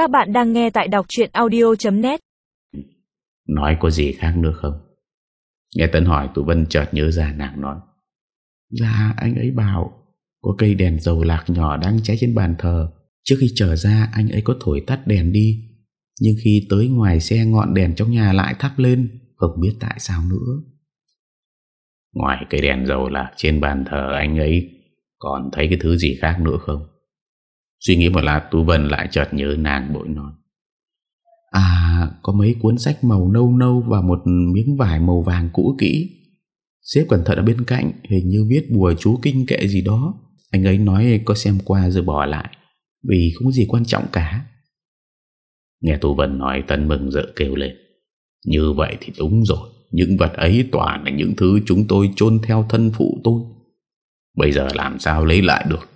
Các bạn đang nghe tại đọc chuyện audio.net Nói có gì khác nữa không? Nghe Tân hỏi, Tú Vân chợt nhớ ra nàng nói. Là anh ấy bảo, Có cây đèn dầu lạc nhỏ đang cháy trên bàn thờ. Trước khi trở ra, anh ấy có thổi tắt đèn đi. Nhưng khi tới ngoài xe, ngọn đèn trong nhà lại thắp lên. Không biết tại sao nữa. Ngoài cây đèn dầu lạc trên bàn thờ anh ấy, Còn thấy cái thứ gì khác nữa không? Suy nghĩ một lát, Tú Vân lại chợt nhớ nàng bội nói. À có mấy cuốn sách màu nâu nâu Và một miếng vải màu vàng cũ kỹ. Xếp cẩn thận ở bên cạnh, Hình như viết bùa chú kinh kệ gì đó. Anh ấy nói có xem qua rồi bỏ lại, Vì không có gì quan trọng cả. Nghe Tú Vân nói Tân mừng rỡ kêu lên. Như vậy thì đúng rồi, Những vật ấy toàn là những thứ chúng tôi chôn theo thân phụ tôi. Bây giờ làm sao lấy lại được?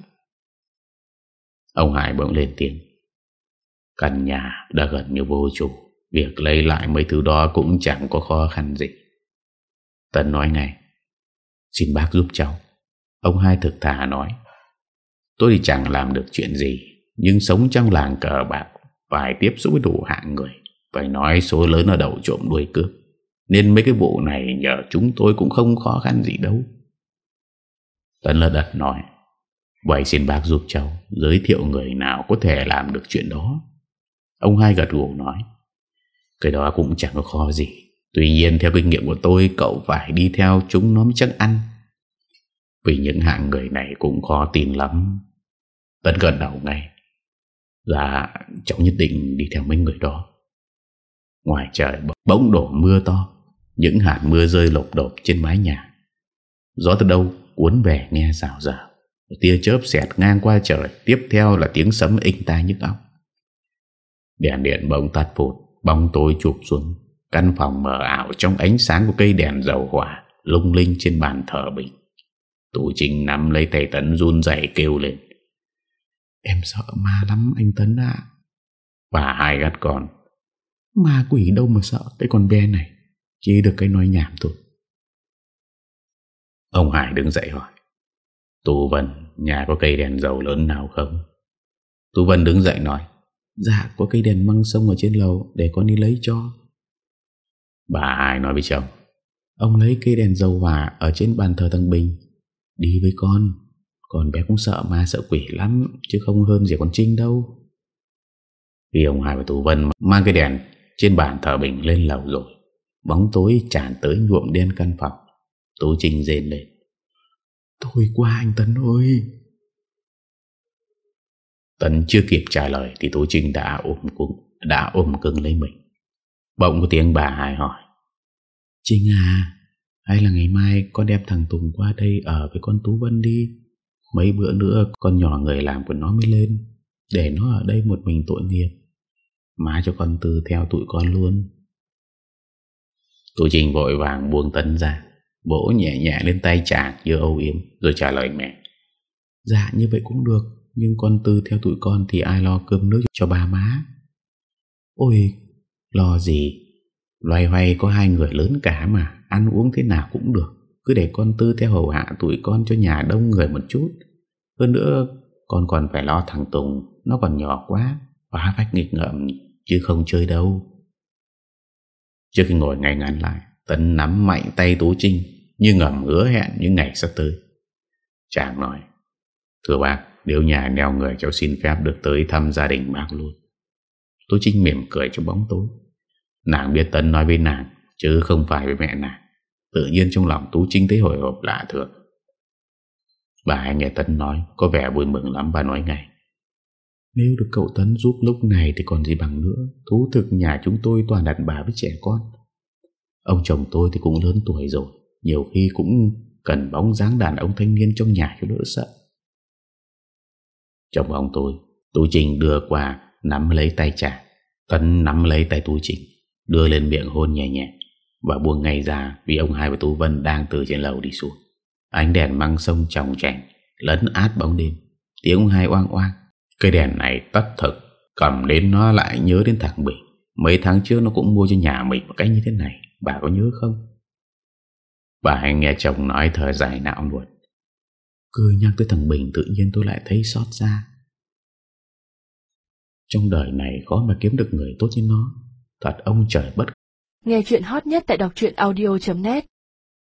Ông Hải bỗng lên tiếng. Căn nhà đã gần như vô chủ, Việc lấy lại mấy thứ đó cũng chẳng có khó khăn gì. Tân nói ngay, Xin bác giúp cháu. Ông hai thực thà nói, Tôi thì chẳng làm được chuyện gì, Nhưng sống trong làng cờ bạc, Phải tiếp xúc với đủ hạng người, Phải nói số lớn ở đầu trộm đuôi cướp, Nên mấy cái vụ này nhờ chúng tôi cũng không khó khăn gì đâu. Tân lật đặt nói Vậy xin bác giúp cháu Giới thiệu người nào có thể làm được chuyện đó. Ông hai gật gù nói, Cái đó cũng chẳng có khó gì. Tuy nhiên theo kinh nghiệm của tôi, Cậu phải đi theo chúng nó mới chắc ăn. Vì những hạng người này Cũng khó tin lắm. Tấn gần đầu ngay Dạ cháu nhất định đi theo mấy người đó. Ngoài trời bỗng đổ mưa to, Những hạt mưa rơi lộp đột trên mái nhà. Gió từ đâu cuốn về nghe rào rào một tia chớp xẹt ngang qua trời Tiếp theo là tiếng sấm inh tai nhức óc. Đèn điện bỗng tắt phụt Bóng tối chụp xuống. Căn phòng mờ ảo trong ánh sáng của cây đèn dầu hỏa Lung linh trên bàn thờ bình. Tụ Trinh nắm lấy tay Tấn run dày kêu lên. Em sợ ma lắm anh Tấn ạ. Và hai gắt con Ma quỷ đâu mà sợ Cái con bé này. Chỉ được cái nói nhảm thôi. Ông Hải đứng dậy hỏi Tú Vân, Nhà có cây đèn dầu lớn nào không? Tú Vân đứng dậy nói Dạ có cây đèn măng sông ở trên lầu Để con đi lấy cho. Bà ai nói với chồng? Ông lấy cây đèn dầu hỏa Ở trên bàn thờ thằng Bình. Đi với con, Còn bé cũng sợ ma sợ quỷ lắm, Chứ không hơn gì con Trinh đâu. Khi ông Hải và Tú Vân Mang cây đèn trên bàn thờ Bình lên lầu rồi, Bóng tối tràn tới nhuộm đen căn phòng. Tú Trinh rên lên Thôi qua anh Tấn ơi. Tấn chưa kịp trả lời Thì Tú Trinh đã ôm cưng, đã ôm cưng lấy mình. Bỗng có tiếng bà hai hỏi. Trinh à Hay là ngày mai con đem thằng Tùng qua đây Ở với con Tú Vân đi? Mấy bữa nữa con nhỏ người làm của nó mới lên Để nó ở đây một mình tội nghiệp. Má cho con Tư theo tụi con luôn. Tú Trinh vội vàng buông Tấn ra Bố nhẹ nhẹ lên tay chàng như âu yếm Rồi trả lời mẹ. Dạ như vậy cũng được Nhưng con Tư theo tụi con thì ai lo cơm nước cho bà má? Ôi Lo gì? Loay hoay có hai người lớn cả mà Ăn uống thế nào cũng được. Cứ để con Tư theo hầu hạ tụi con cho nhà đông người một chút. Hơn nữa Con còn phải lo thằng Tùng Nó còn nhỏ quá Phá vách nghịch ngợm Chứ không chơi đâu. Trước khi ngồi ngay ngắn lại Tấn nắm mạnh tay Tú Trinh như ngầm hứa hẹn những ngày sắp tới. Chàng nói, thưa bác, nếu nhà neo người cháu xin phép được tới thăm gia đình bác luôn. Tú Trinh mỉm cười trong bóng tối. Nàng biết Tấn nói với nàng, chứ không phải với mẹ nàng. Tự nhiên trong lòng Tú Trinh thấy hồi hộp lạ thường. Bà hai nghe Tấn nói, có vẻ vui mừng lắm bà nói ngay. Nếu được cậu Tấn giúp lúc này thì còn gì bằng nữa. Thú thực nhà chúng tôi toàn đàn bà với trẻ con. Ông chồng tôi thì cũng lớn tuổi rồi nhiều khi cũng cần bóng dáng đàn ông thanh niên trong nhà cho đỡ sợ. Trong ông tôi, Tú Trình đưa quà, nắm lấy tay chàng. Tấn nắm lấy tay Tú Trình, đưa lên miệng hôn nhẹ nhẹ và buông ngay ra vì ông hai và Tú Vân đang từ trên lầu đi xuống. Ánh đèn măng sông tròng trành, lấn át bóng đêm, tiếng ông hai oang oang. Cây đèn này tất thực, cầm đến nó lại nhớ đến thằng Bình. Mấy tháng trước nó cũng mua cho nhà mình một cái như thế này, bà có nhớ không? Bà hay nghe chồng nói thở dài não nuột. Cứ nhắc tới thằng Bình tự nhiên tôi lại thấy xót ra Trong đời này khó mà kiếm được người tốt như nó. Thật ông trời bất Nghe chuyện hot nhất tại đọc audio.net